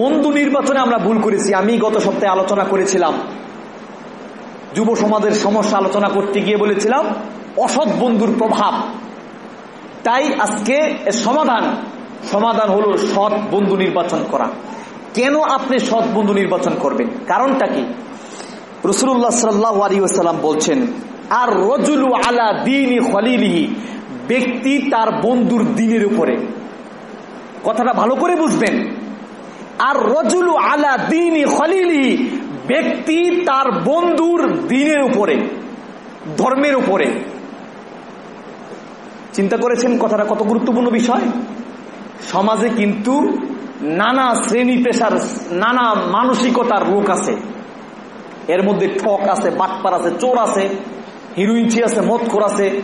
বন্ধু নির্বাচনে আমরা ভুল করেছি। আমি গত সপ্তাহে আলোচনা করেছিলাম। যুব সমাজের সমস্যা আলোচনা করতে গিয়ে বলেছিলাম, অসৎ বন্ধুর প্রভাব। তাই আজকে এর সমাধান সমাধান হলো সৎ বন্ধু নির্বাচন করা। কেন আপনি সৎ বন্ধু নির্বাচন করবেন? কারণটা কি? রসুল্লাহ সাল্লাহ আলী সাল্লাম বলছেন, আর রজুলু আলা দিন ব্যক্তি তার বন্ধুর দিনের উপরে। কথাটা ভালো করে বুঝবেন। আর রজুলু আলা দিন খলিলিহি, ব্যক্তি তার বন্ধুর দিনের উপরে, ধর্মের উপরে। চিন্তা করেছেন কথাটা কত গুরুত্বপূর্ণ বিষয়? সমাজে কিন্তু নানা শ্রেণি পেশার, নানা মানসিকতার লোক আছে। এর মধ্যে ঠক আছে, বাটপার আছে, চোর আছে হিরোইনচি আছে, মদখোর আছে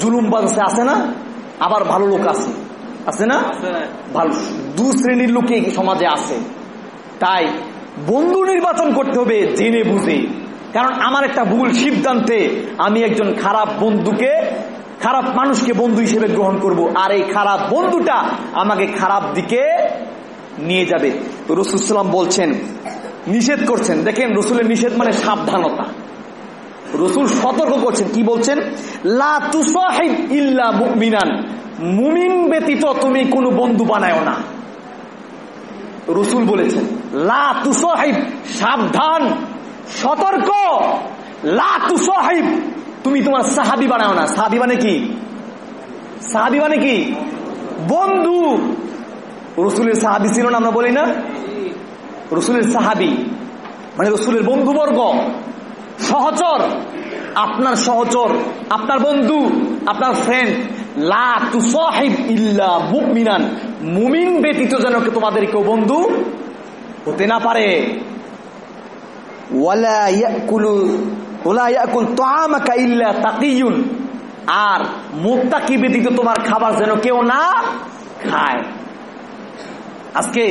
জুলুমবাজ আছে না? আবার ভালো লোক আছে। আছে না? ভালো। দু শ্রেণির লোকে সমাজে আছে। তাই বন্ধু নির্বাচন করতে হবে জেনে বুঝে। কারণ আমার একটা ভুল সিদ্ধান্তে আমি একজন খারাপ বন্ধুকে খারাপ মানুষকে বন্ধু হিসেবে গ্রহণ করব। আর এই খারাপ বন্ধুটা আমাকে খারাপ দিকে নিয়ে যাবে। তো রসুলাম বলছেন নিষেধ করছেন। দেখেন রসুলের নিষেধ মানে সাবধানতা। রসুল সতর্ক করছেন। কি বলছেন? লা ইল্লা মুমিনান। মুমিন ব্যতীত তুমি কোনো বন্ধু বানায় না। রসুল বলেছেন, লা সাবধান, সতর্ক। লা তুমি তোমার সাহাবি বানাও না। সাহাবি মানে কি? সাহাবি মানে কি? বন্ধু। রসুলের সাহাবি ছিল না, আমরা বলি না? রসুলের সাহাবি মানে রসুলের বন্ধুবর্গ। সহচর, আপনার সহচর, আপনার বন্ধু। আপনার ফ্রেন্ড লা তু সাহিব ইল্লা মুমিনান। মুমিন ব্যতীত যেন তোমাদের কেউ বন্ধু হতে না পারে। ওয়ালা ইয়াকুলু ওলা ইয়াকুল তাআমাকা ইল্লা তাকিয়ুন। আর মুত্তাকি ব্যতীত তোমার খাবার যেন কেউ না খায়। আজকে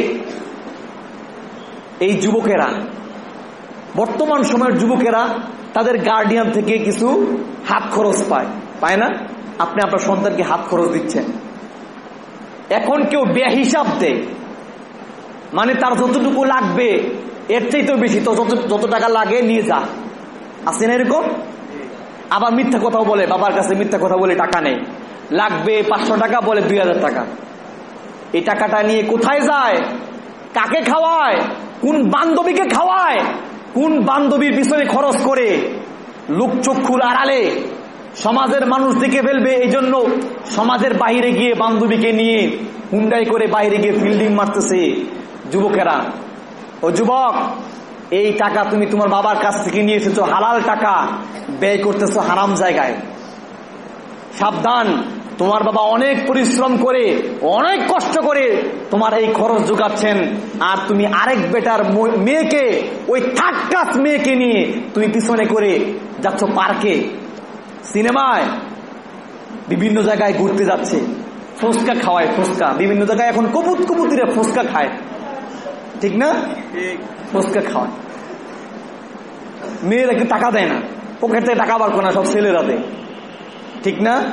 এই যুবকেরা বর্তমান সময়ের যুবকেরা তাদের গার্ডিয়ান থেকে কিছু হাত খরচ পায়। পায় না? আপনি আপনার সন্তানকে হাত খরচ দিচ্ছেন। এখন কেউ বেহিসাব দেয়। মানে তার যতটুকু লাগবে, এর চেয়ে তো বেশি। তো যত যত টাকা লাগে, নিয়ে যা। আছে না এরকম? আবার মিথ্যা কথাও বলে, বাবার কাছে মিথ্যা কথা বলে টাকা নেই। লাগবে পাঁচশো টাকা, বলে দুই হাজার টাকা। এই টাকাটা নিয়ে কোথায় যায়? কাকে খাওয়ায়? কোন বান্ধবীকে খাওয়ায়? কোন বান্ধবীর পিছনে খরচ করে? লোকচক্ষুর আড়ালে সমাজের মানুষ দেখে ফেলবে এই জন্য সমাজের বাইরে গিয়ে বান্ধবীকে নিয়ে হুন্ডাই করে বাইরে গিয়ে ফিল্ডিং মারতেছে যুবকেরা। ও যুবক, এই টাকা তুমি তোমার বাবার কাছ থেকে নিয়ে এসেছ, হালাল টাকা ব্যয় করতেছো হারাম জায়গায়। সাবধান, তোমার বাবা অনেক পরিশ্রম করে, অনেক কষ্ট করে তোমার এই খরচ যোগাচ্ছেন আর তুমি আরেক বেটার মেয়েকে, ওই ক্লাস মেয়েকে নিয়ে তুমি পিছনে করে যাচ্ছ পার্কে। সিনেমায় বিভিন্ন জায়গায় ঘুরতে যাচ্ছে। ফুচকা খাওয়ায় ফুচকা। বিভিন্ন জায়গায় এখন কপুত কপুতিরা ফুচকা খায়। ঠিক না? ফুচকা খাওয়ায়। মেয়েরা টাকা দেয় না? পকেট থেকে টাকা বার করে না সব ছেলেরাতে ঠিক না?